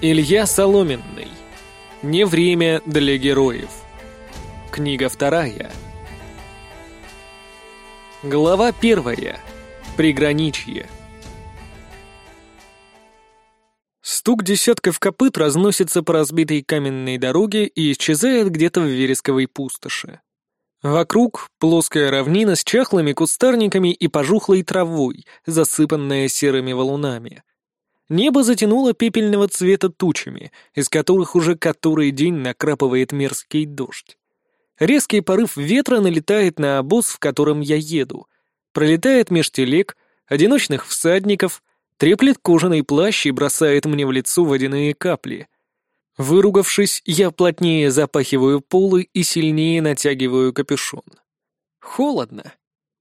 Илья Соломенный. Не время для героев. Книга вторая. Глава первая. Приграничье. Стук десятков копыт разносится по разбитой каменной дороге и исчезает где-то в вересковой пустоши. Вокруг плоская равнина с чахлыми кустарниками и пожухлой травой, засыпанная серыми валунами. Небо затянуло пепельного цвета тучами, из которых уже который день накрапывает мерзкий дождь. Резкий порыв ветра налетает на обоз, в котором я еду. Пролетает меж телег, одиночных всадников, треплет кожаный плащ и бросает мне в лицо водяные капли. Выругавшись, я плотнее запахиваю полы и сильнее натягиваю капюшон. Холодно.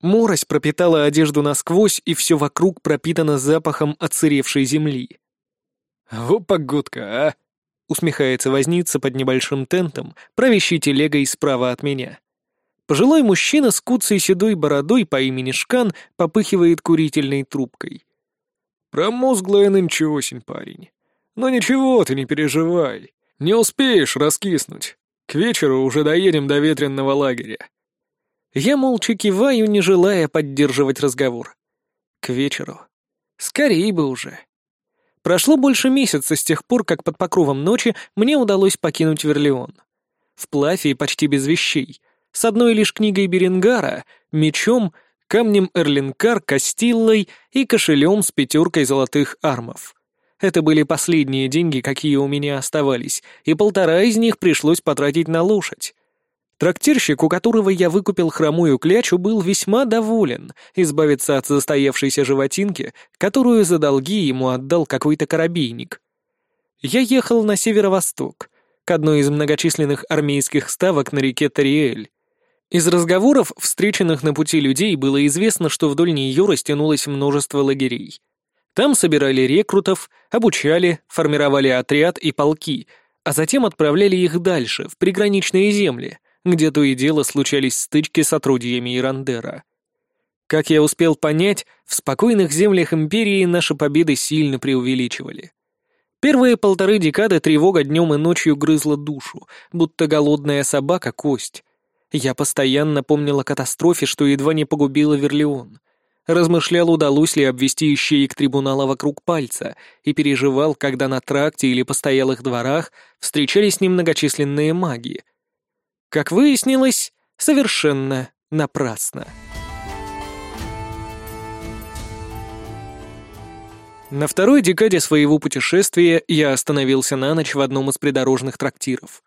Морось пропитала одежду насквозь, и все вокруг пропитано запахом отсыревшей земли. «Во погодка, а!» — усмехается возница под небольшим тентом, правящий телегой справа от меня. Пожилой мужчина с куцей седой бородой по имени Шкан попыхивает курительной трубкой. «Промозглая нынче осень, парень. Но ничего, ты не переживай. Не успеешь раскиснуть. К вечеру уже доедем до ветренного лагеря. Я молча киваю, не желая поддерживать разговор. К вечеру. Скорее бы уже. Прошло больше месяца с тех пор, как под покровом ночи мне удалось покинуть Верлеон. Вплавь и почти без вещей. С одной лишь книгой Беренгара, мечом, камнем Эрлинкар, Кастиллой и кошелем с пятеркой золотых армов. Это были последние деньги, какие у меня оставались, и полтора из них пришлось потратить на лошадь. Трактирщик, у которого я выкупил хромую клячу, был весьма доволен избавиться от застоявшейся животинки, которую за долги ему отдал какой-то корабейник. Я ехал на северо-восток, к одной из многочисленных армейских ставок на реке Тариэль. Из разговоров, встреченных на пути людей, было известно, что вдоль нее растянулось множество лагерей. Там собирали рекрутов, обучали, формировали отряд и полки, а затем отправляли их дальше, в приграничные земли, где то и дело случались стычки с отродьями Ирандера. Как я успел понять, в спокойных землях Империи наши победы сильно преувеличивали. Первые полторы декады тревога днем и ночью грызла душу, будто голодная собака кость. Я постоянно помнил о катастрофе, что едва не погубила Верлеон. Размышлял, удалось ли обвести ищеек трибунала вокруг пальца, и переживал, когда на тракте или постоялых дворах встречались немногочисленные маги — как выяснилось, совершенно напрасно. На второй декаде своего путешествия я остановился на ночь в одном из придорожных трактиров.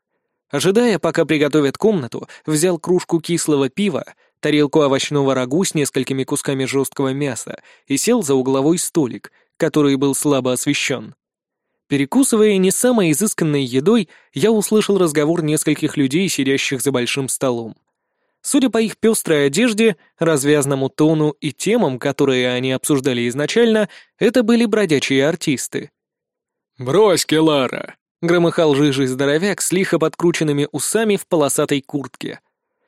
Ожидая, пока приготовят комнату, взял кружку кислого пива, тарелку овощного рагу с несколькими кусками жесткого мяса и сел за угловой столик, который был слабо освещен. Перекусывая не самой изысканной едой, я услышал разговор нескольких людей, сидящих за большим столом. Судя по их пестрой одежде, развязному тону и темам, которые они обсуждали изначально, это были бродячие артисты. «Брось, Келара!» — громыхал жижий здоровяк с лихо подкрученными усами в полосатой куртке.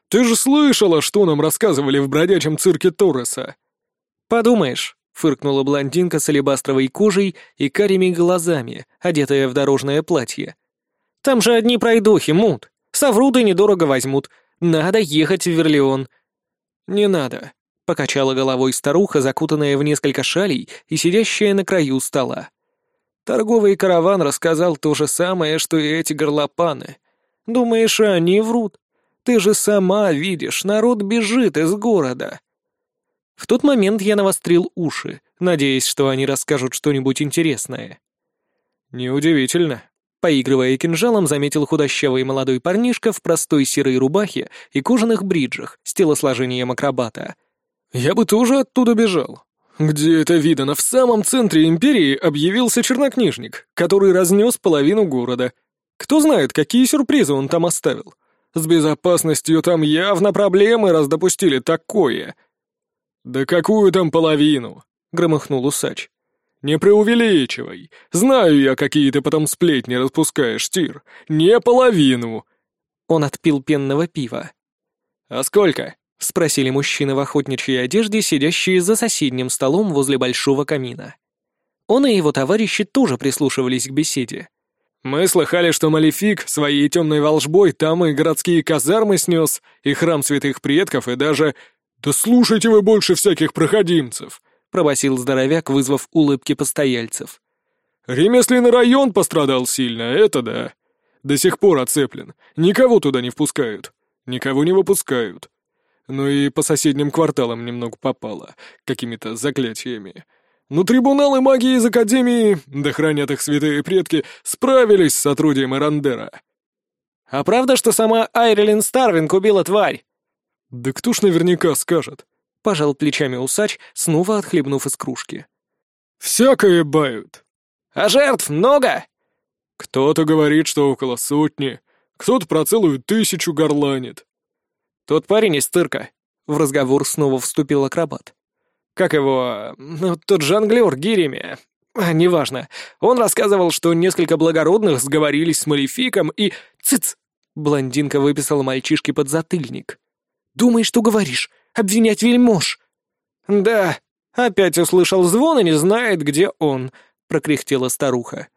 «Ты же слышала, что нам рассказывали в бродячем цирке Торреса?» «Подумаешь, фыркнула блондинка с алебастровой кожей и карими глазами, одетая в дорожное платье. «Там же одни пройдохи, мут. Соврут и недорого возьмут. Надо ехать в Верлеон». «Не надо», — покачала головой старуха, закутанная в несколько шалей и сидящая на краю стола. Торговый караван рассказал то же самое, что и эти горлопаны. Думаешь, они врут? Ты же сама видишь, народ бежит из города. В тот момент я навострил уши, надеясь, что они расскажут что-нибудь интересное. «Неудивительно», — поигрывая кинжалом, заметил худощавый молодой парнишка в простой серой рубахе и кожаных бриджах с телосложением акробата. «Я бы тоже оттуда бежал. Где это видано? В самом центре империи объявился чернокнижник, который разнес половину города. Кто знает, какие сюрпризы он там оставил. С безопасностью там явно проблемы, раз допустили такое». «Да какую там половину?» — громыхнул усач. «Не преувеличивай. Знаю я, какие ты потом сплетни распускаешь, Тир. Не половину!» Он отпил пенного пива. «А сколько?» — спросили мужчины в охотничьей одежде, сидящие за соседним столом возле большого камина. Он и его товарищи тоже прислушивались к беседе. Мы слыхали, что Малефик своей темной волжбой там и городские казармы снес, и храм святых предков, и даже... «Да слушайте вы больше всяких проходимцев!» — пробасил здоровяк, вызвав улыбки постояльцев. «Ремесленный район пострадал сильно, это да. До сих пор оцеплен. Никого туда не впускают. Никого не выпускают. Ну и по соседним кварталам немного попало, какими-то заклятиями. Но трибуналы магии из Академии, да хранят их святые предки, справились с сотрудием Эрандера. «А правда, что сама Айрилин Старвинг убила тварь?» «Да кто ж наверняка скажет?» — пожал плечами усач, снова отхлебнув из кружки. «Всякое бают». «А жертв много?» «Кто-то говорит, что около сотни, кто-то про целую тысячу горланит». «Тот парень из цирка», — в разговор снова вступил акробат. Как его... Ну, тот жонглер гирями. А, неважно. Он рассказывал, что несколько благородных сговорились с Малефиком и... Цыц! Блондинка выписала мальчишке под затыльник. «Думай, что говоришь. Обвинять вельмож». «Да, опять услышал звон и не знает, где он», — прокряхтела старуха.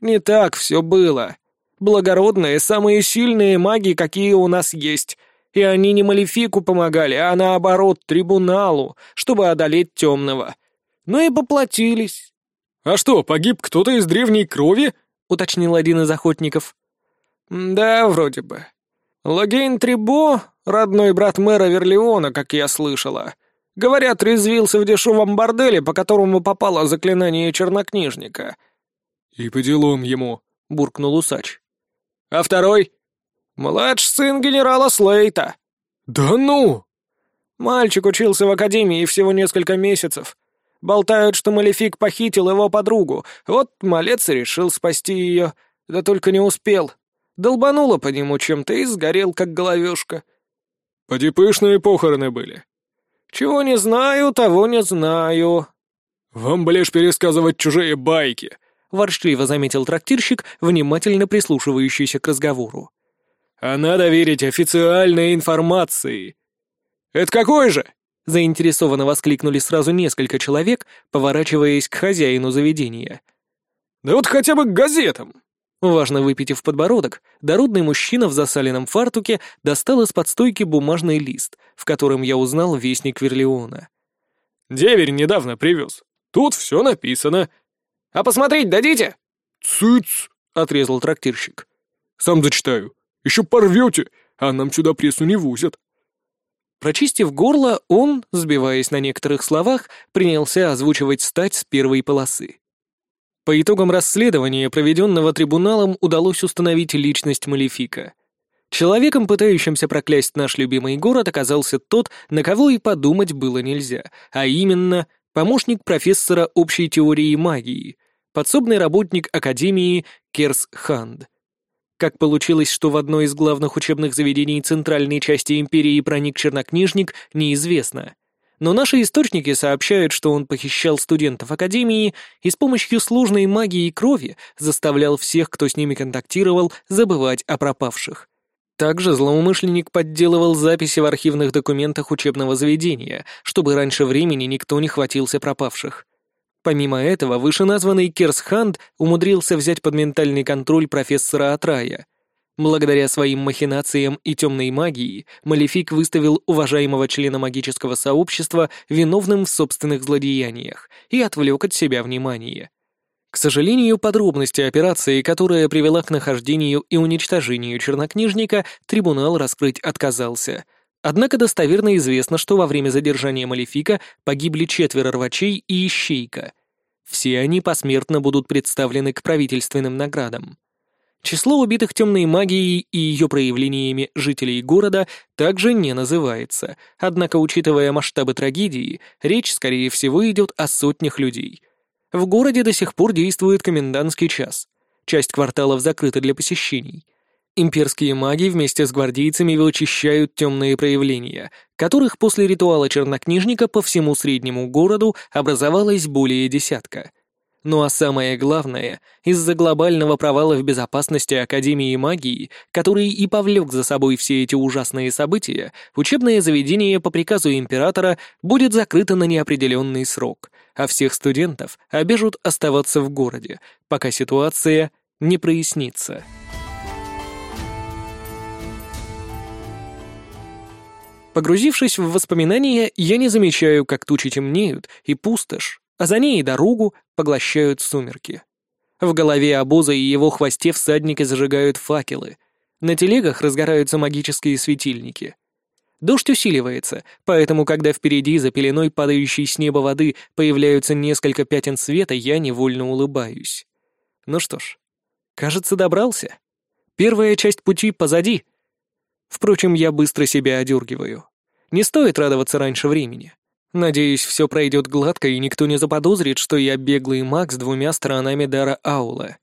«Не так все было. Благородные — самые сильные маги, какие у нас есть. И они не Малефику помогали, а наоборот, трибуналу, чтобы одолеть темного. Ну и поплатились. «А что, погиб кто-то из древней крови?» — уточнил один из охотников. «Да, вроде бы. Логейн Трибо, родной брат мэра Верлеона, как я слышала. Говорят, резвился в дешевом борделе, по которому попало заклинание чернокнижника». «И по делам ему», — буркнул усач. «А второй?» «Младший сын генерала Слейта». «Да ну!» Мальчик учился в академии всего несколько месяцев. Болтают, что Малефик похитил его подругу. Вот малец и решил спасти ее. Да только не успел. Долбануло по нему чем-то и сгорел, как головешка. Поди пышные похороны были. Чего не знаю, того не знаю. Вам бы лишь пересказывать чужие байки, — ворчливо заметил трактирщик, внимательно прислушивающийся к разговору а надо верить официальной информации». «Это какой же?» — заинтересованно воскликнули сразу несколько человек, поворачиваясь к хозяину заведения. «Да вот хотя бы к газетам!» Важно выпитив подбородок, дородный мужчина в засаленном фартуке достал из-под стойки бумажный лист, в котором я узнал вестник Верлеона. «Деверь недавно привез. Тут все написано». «А посмотреть дадите?» «Цыц!» — отрезал трактирщик. «Сам зачитаю». Еще порвете, а нам сюда прессу не возят». Прочистив горло, он, сбиваясь на некоторых словах, принялся озвучивать стать с первой полосы. По итогам расследования, проведенного трибуналом, удалось установить личность Малефика. Человеком, пытающимся проклясть наш любимый город, оказался тот, на кого и подумать было нельзя, а именно помощник профессора общей теории магии, подсобный работник Академии Керс Ханд — как получилось, что в одно из главных учебных заведений центральной части империи проник чернокнижник, неизвестно. Но наши источники сообщают, что он похищал студентов Академии и с помощью сложной магии крови заставлял всех, кто с ними контактировал, забывать о пропавших. Также злоумышленник подделывал записи в архивных документах учебного заведения, чтобы раньше времени никто не хватился пропавших. Помимо этого, вышеназванный Керсханд умудрился взять под ментальный контроль профессора Атрая. Благодаря своим махинациям и темной магии, Малефик выставил уважаемого члена магического сообщества виновным в собственных злодеяниях и отвлек от себя внимание. К сожалению, подробности операции, которая привела к нахождению и уничтожению чернокнижника, трибунал раскрыть отказался — Однако достоверно известно, что во время задержания Малефика погибли четверо рвачей и ищейка. Все они посмертно будут представлены к правительственным наградам. Число убитых темной магией и ее проявлениями жителей города также не называется, однако, учитывая масштабы трагедии, речь, скорее всего, идет о сотнях людей. В городе до сих пор действует комендантский час. Часть кварталов закрыта для посещений — Имперские маги вместе с гвардейцами вычищают темные проявления, которых после ритуала чернокнижника по всему среднему городу образовалось более десятка. Ну а самое главное, из-за глобального провала в безопасности Академии магии, который и повлек за собой все эти ужасные события, учебное заведение по приказу императора будет закрыто на неопределенный срок, а всех студентов обяжут оставаться в городе, пока ситуация не прояснится. Погрузившись в воспоминания, я не замечаю, как тучи темнеют, и пустошь, а за ней и дорогу поглощают сумерки. В голове обоза и его хвосте всадники зажигают факелы. На телегах разгораются магические светильники. Дождь усиливается, поэтому, когда впереди за пеленой падающей с неба воды появляются несколько пятен света, я невольно улыбаюсь. Ну что ж, кажется, добрался. Первая часть пути позади. Впрочем, я быстро себя одергиваю. Не стоит радоваться раньше времени. Надеюсь, все пройдет гладко, и никто не заподозрит, что я беглый маг с двумя сторонами дара аула.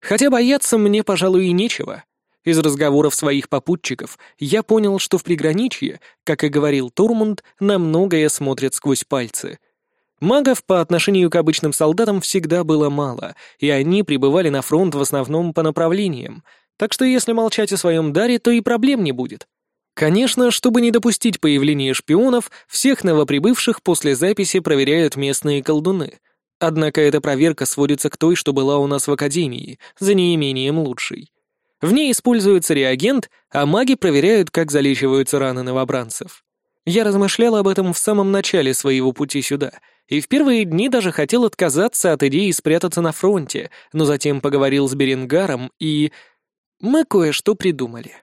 Хотя бояться мне, пожалуй, и нечего. Из разговоров своих попутчиков я понял, что в приграничье, как и говорил Турмунд, на многое смотрят сквозь пальцы. Магов по отношению к обычным солдатам всегда было мало, и они прибывали на фронт в основном по направлениям, так что если молчать о своем даре, то и проблем не будет. Конечно, чтобы не допустить появления шпионов, всех новоприбывших после записи проверяют местные колдуны. Однако эта проверка сводится к той, что была у нас в Академии, за неимением лучшей. В ней используется реагент, а маги проверяют, как залечиваются раны новобранцев. Я размышлял об этом в самом начале своего пути сюда, и в первые дни даже хотел отказаться от идеи спрятаться на фронте, но затем поговорил с Беренгаром, и... мы кое-что придумали.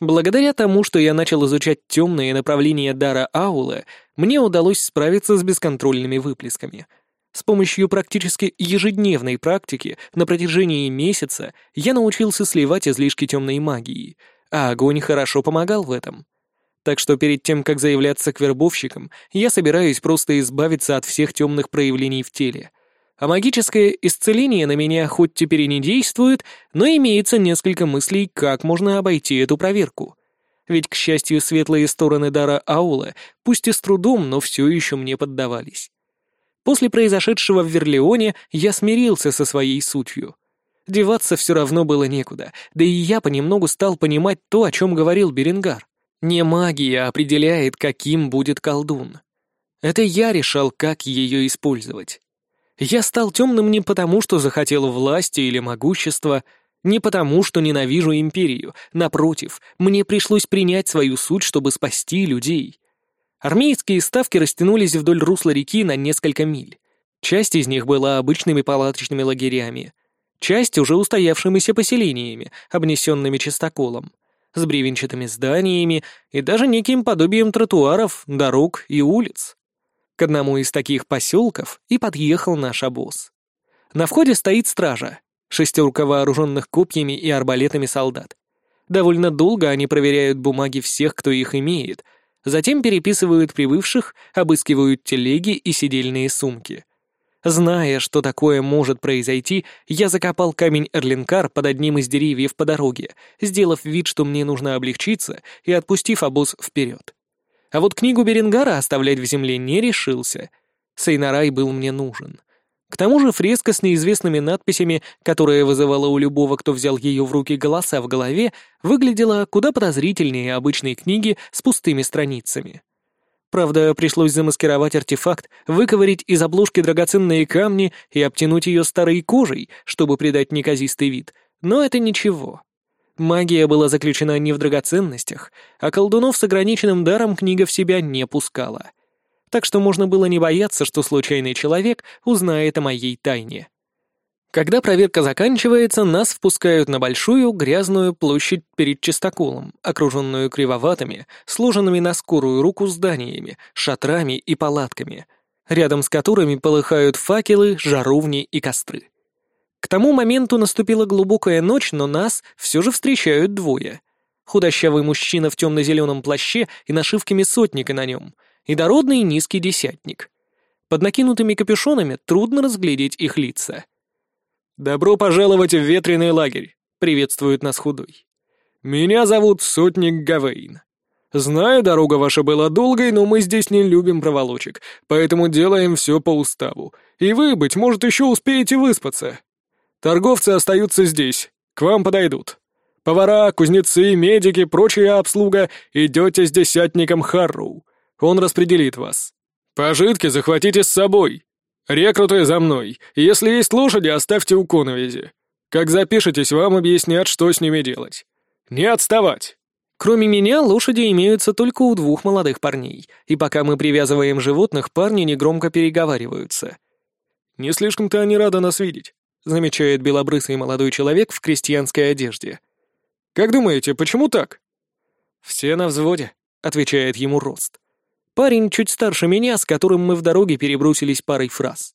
Благодаря тому, что я начал изучать темные направления дара Аула, мне удалось справиться с бесконтрольными выплесками. С помощью практически ежедневной практики на протяжении месяца я научился сливать излишки темной магии, а огонь хорошо помогал в этом. Так что перед тем, как заявляться к вербовщикам, я собираюсь просто избавиться от всех темных проявлений в теле — а магическое исцеление на меня хоть теперь и не действует, но имеется несколько мыслей, как можно обойти эту проверку. Ведь, к счастью, светлые стороны дара Аула, пусть и с трудом, но все еще мне поддавались. После произошедшего в Верлеоне я смирился со своей сутью. Деваться все равно было некуда, да и я понемногу стал понимать то, о чем говорил Беренгар. Не магия определяет, каким будет колдун. Это я решал, как ее использовать. Я стал темным не потому, что захотел власти или могущества, не потому, что ненавижу империю. Напротив, мне пришлось принять свою суть, чтобы спасти людей. Армейские ставки растянулись вдоль русла реки на несколько миль. Часть из них была обычными палаточными лагерями, часть уже устоявшимися поселениями, обнесенными чистоколом, с бревенчатыми зданиями и даже неким подобием тротуаров, дорог и улиц. К одному из таких поселков и подъехал наш обоз. На входе стоит стража, шестерка вооруженных копьями и арбалетами солдат. Довольно долго они проверяют бумаги всех, кто их имеет, затем переписывают прибывших, обыскивают телеги и сидельные сумки. Зная, что такое может произойти, я закопал камень Эрлинкар под одним из деревьев по дороге, сделав вид, что мне нужно облегчиться, и отпустив обоз вперед. А вот книгу Беренгара оставлять в земле не решился. Сейнарай был мне нужен. К тому же фреска с неизвестными надписями, которая вызывала у любого, кто взял ее в руки голоса в голове, выглядела куда подозрительнее обычной книги с пустыми страницами. Правда, пришлось замаскировать артефакт, выковырить из обложки драгоценные камни и обтянуть ее старой кожей, чтобы придать неказистый вид, но это ничего. Магия была заключена не в драгоценностях, а колдунов с ограниченным даром книга в себя не пускала. Так что можно было не бояться, что случайный человек узнает о моей тайне. Когда проверка заканчивается, нас впускают на большую грязную площадь перед чистоколом, окруженную кривоватыми, сложенными на скорую руку зданиями, шатрами и палатками, рядом с которыми полыхают факелы, жаровни и костры. К тому моменту наступила глубокая ночь, но нас все же встречают двое. Худощавый мужчина в темно-зеленом плаще и нашивками сотника на нем, и дородный низкий десятник. Под накинутыми капюшонами трудно разглядеть их лица. «Добро пожаловать в ветреный лагерь», — приветствует нас худой. «Меня зовут Сотник Гавейн. Знаю, дорога ваша была долгой, но мы здесь не любим проволочек, поэтому делаем все по уставу. И вы, быть может, еще успеете выспаться. Торговцы остаются здесь, к вам подойдут. Повара, кузнецы, медики, прочая обслуга, идете с десятником Харроу. Он распределит вас. Пожитки захватите с собой. Рекруты за мной. Если есть лошади, оставьте у коновизи. Как запишетесь, вам объяснят, что с ними делать. Не отставать!» Кроме меня, лошади имеются только у двух молодых парней, и пока мы привязываем животных, парни негромко переговариваются. «Не слишком-то они рады нас видеть», — замечает белобрысый молодой человек в крестьянской одежде. «Как думаете, почему так?» «Все на взводе», — отвечает ему Рост. Парень чуть старше меня, с которым мы в дороге перебросились парой фраз.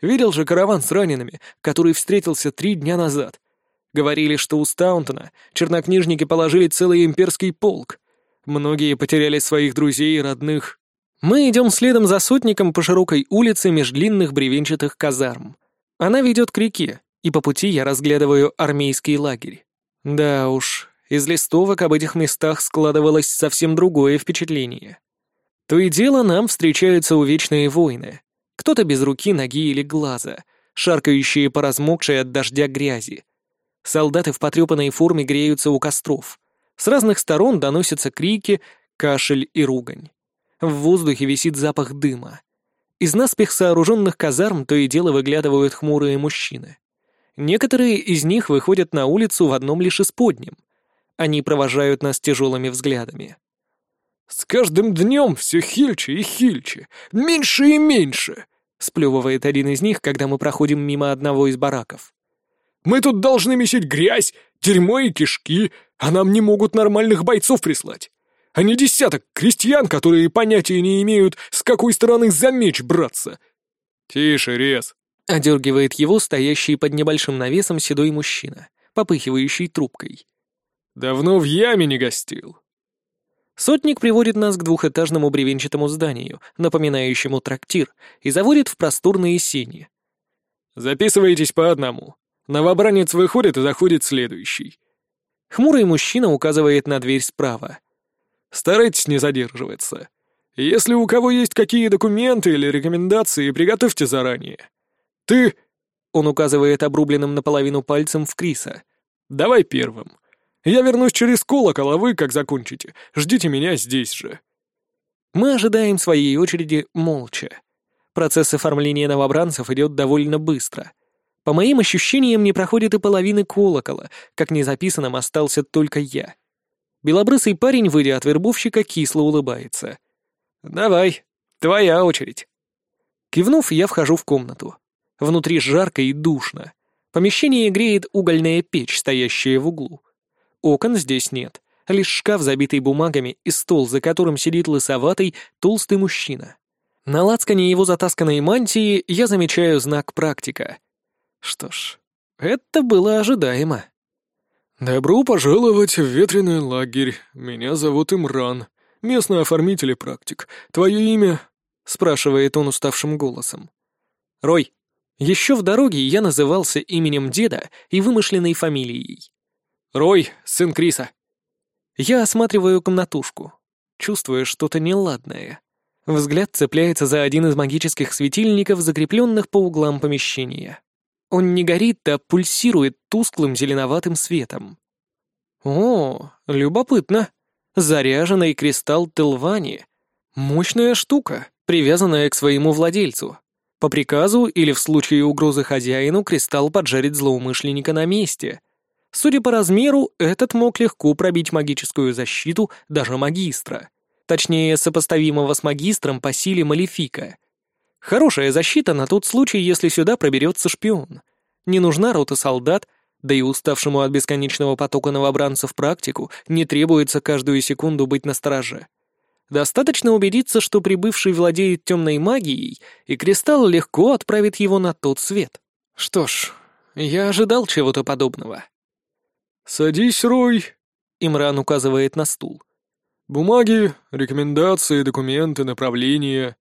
Видел же караван с ранеными, который встретился три дня назад. Говорили, что у Стаунтона чернокнижники положили целый имперский полк. Многие потеряли своих друзей и родных. Мы идем следом за сотником по широкой улице меж длинных бревенчатых казарм. Она ведет к реке, и по пути я разглядываю армейский лагерь. Да уж, из листовок об этих местах складывалось совсем другое впечатление. То и дело нам встречаются увечные воины. Кто-то без руки, ноги или глаза, шаркающие по размокшей от дождя грязи. Солдаты в потрепанной форме греются у костров. С разных сторон доносятся крики, кашель и ругань. В воздухе висит запах дыма. Из наспех сооруженных казарм то и дело выглядывают хмурые мужчины. Некоторые из них выходят на улицу в одном лишь исподнем. Они провожают нас тяжелыми взглядами. «С каждым днем все хильче и хильче, меньше и меньше», — сплевывает один из них, когда мы проходим мимо одного из бараков. «Мы тут должны месить грязь, дерьмо и кишки, а нам не могут нормальных бойцов прислать. А не десяток крестьян, которые понятия не имеют, с какой стороны за меч браться». «Тише, Рез», — одергивает его стоящий под небольшим навесом седой мужчина, попыхивающий трубкой. «Давно в яме не гостил». Сотник приводит нас к двухэтажному бревенчатому зданию, напоминающему трактир, и заводит в просторные сени. «Записывайтесь по одному. Новобранец выходит и заходит следующий». Хмурый мужчина указывает на дверь справа. «Старайтесь не задерживаться. Если у кого есть какие документы или рекомендации, приготовьте заранее. Ты...» Он указывает обрубленным наполовину пальцем в Криса. «Давай первым. Я вернусь через колокол, а вы, как закончите, ждите меня здесь же». Мы ожидаем своей очереди молча. Процесс оформления новобранцев идет довольно быстро. По моим ощущениям, не проходит и половины колокола, как незаписанным остался только я. Белобрысый парень, выйдя от вербовщика, кисло улыбается. «Давай, твоя очередь». Кивнув, я вхожу в комнату. Внутри жарко и душно. Помещение греет угольная печь, стоящая в углу. Окон здесь нет, лишь шкаф, забитый бумагами, и стол, за которым сидит лысоватый, толстый мужчина. На лацкане его затасканной мантии я замечаю знак «Практика». Что ж, это было ожидаемо. «Добро пожаловать в ветреный лагерь. Меня зовут Имран. Местный оформитель и практик. Твое имя?» — спрашивает он уставшим голосом. «Рой. Еще в дороге я назывался именем деда и вымышленной фамилией. «Рой, сын Криса». Я осматриваю комнатушку, чувствуя что-то неладное. Взгляд цепляется за один из магических светильников, закрепленных по углам помещения. Он не горит, а пульсирует тусклым зеленоватым светом. О, любопытно. Заряженный кристалл Телвани. Мощная штука, привязанная к своему владельцу. По приказу или в случае угрозы хозяину кристалл поджарит злоумышленника на месте. Судя по размеру, этот мог легко пробить магическую защиту даже магистра. Точнее, сопоставимого с магистром по силе малефика. Хорошая защита на тот случай, если сюда проберется шпион. Не нужна рота солдат, да и уставшему от бесконечного потока новобранцев практику не требуется каждую секунду быть на страже. Достаточно убедиться, что прибывший владеет темной магией, и кристалл легко отправит его на тот свет. Что ж, я ожидал чего-то подобного. «Садись, Рой», — Имран указывает на стул. «Бумаги, рекомендации, документы, направления».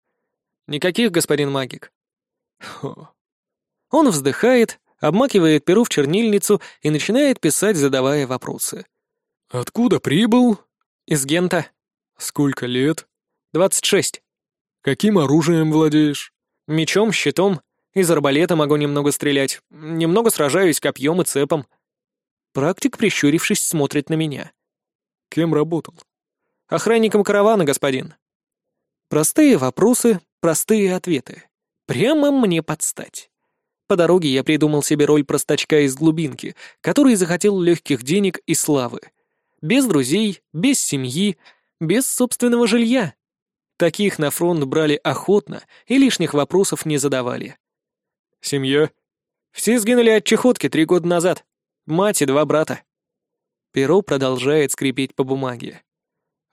«Никаких, господин магик». Хо. Он вздыхает, обмакивает перу в чернильницу и начинает писать, задавая вопросы. «Откуда прибыл?» «Из Гента». «Сколько лет?» «Двадцать шесть». «Каким оружием владеешь?» «Мечом, щитом. Из арбалета могу немного стрелять. Немного сражаюсь копьем и цепом». Практик, прищурившись, смотрит на меня. «Кем работал?» «Охранником каравана, господин». Простые вопросы, простые ответы. Прямо мне подстать. По дороге я придумал себе роль простачка из глубинки, который захотел легких денег и славы. Без друзей, без семьи, без собственного жилья. Таких на фронт брали охотно и лишних вопросов не задавали. «Семья?» «Все сгинули от чехотки три года назад. Мать и два брата». Перо продолжает скрипеть по бумаге.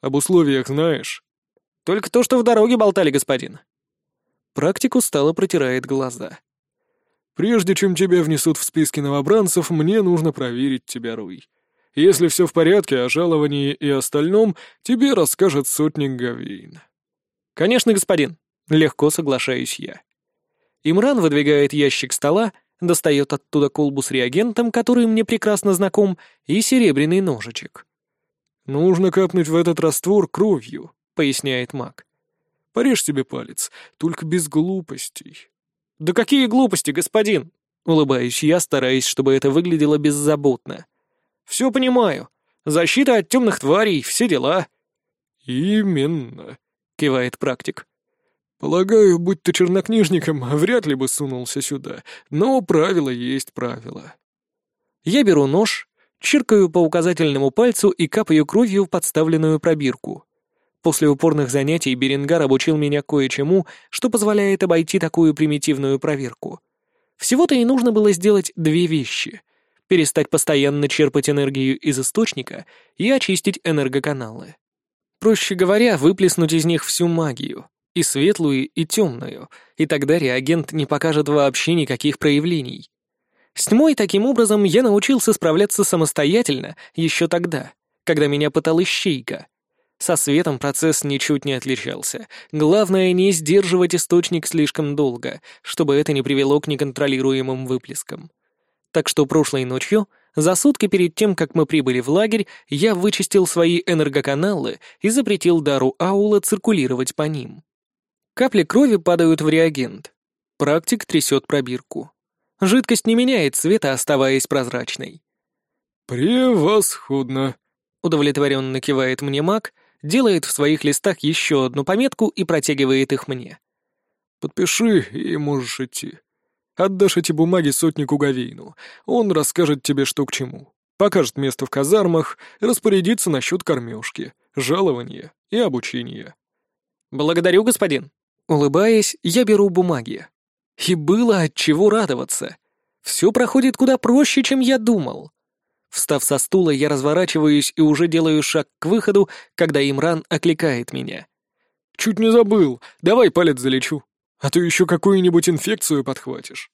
«Об условиях знаешь?» «Только то, что в дороге болтали, господин». Практик устало протирает глаза. «Прежде чем тебя внесут в списки новобранцев, мне нужно проверить тебя, Руй. Если все в порядке, о жаловании и остальном тебе расскажет сотник Гавейн». «Конечно, господин», — легко соглашаюсь я. Имран выдвигает ящик стола, достает оттуда колбу с реагентом, который мне прекрасно знаком, и серебряный ножичек. «Нужно капнуть в этот раствор кровью», — поясняет маг. «Порежь себе палец, только без глупостей». «Да какие глупости, господин!» — улыбаюсь я, стараясь, чтобы это выглядело беззаботно. «Все понимаю. Защита от темных тварей, все дела». «Именно», — кивает практик. «Полагаю, будь ты чернокнижником, вряд ли бы сунулся сюда, но правило есть правило». Я беру нож, чиркаю по указательному пальцу и капаю кровью в подставленную пробирку. После упорных занятий Беренгар обучил меня кое-чему, что позволяет обойти такую примитивную проверку. Всего-то и нужно было сделать две вещи — перестать постоянно черпать энергию из источника и очистить энергоканалы. Проще говоря, выплеснуть из них всю магию, и светлую, и темную, и тогда реагент не покажет вообще никаких проявлений. С тьмой таким образом я научился справляться самостоятельно еще тогда, когда меня пытал ищейка. Со светом процесс ничуть не отличался. Главное не сдерживать источник слишком долго, чтобы это не привело к неконтролируемым выплескам. Так что прошлой ночью, за сутки перед тем, как мы прибыли в лагерь, я вычистил свои энергоканалы и запретил дару аула циркулировать по ним. Капли крови падают в реагент. Практик трясет пробирку. Жидкость не меняет цвета, оставаясь прозрачной. «Превосходно!» — удовлетворенно кивает мне маг, делает в своих листах еще одну пометку и протягивает их мне. «Подпиши, и можешь идти. Отдашь эти бумаги сотнику Гавейну. Он расскажет тебе, что к чему. Покажет место в казармах, распорядится насчет кормежки, жалования и обучения». «Благодарю, господин». Улыбаясь, я беру бумаги. И было от чего радоваться. Все проходит куда проще, чем я думал. Встав со стула, я разворачиваюсь и уже делаю шаг к выходу, когда Имран окликает меня. «Чуть не забыл. Давай палец залечу. А то еще какую-нибудь инфекцию подхватишь».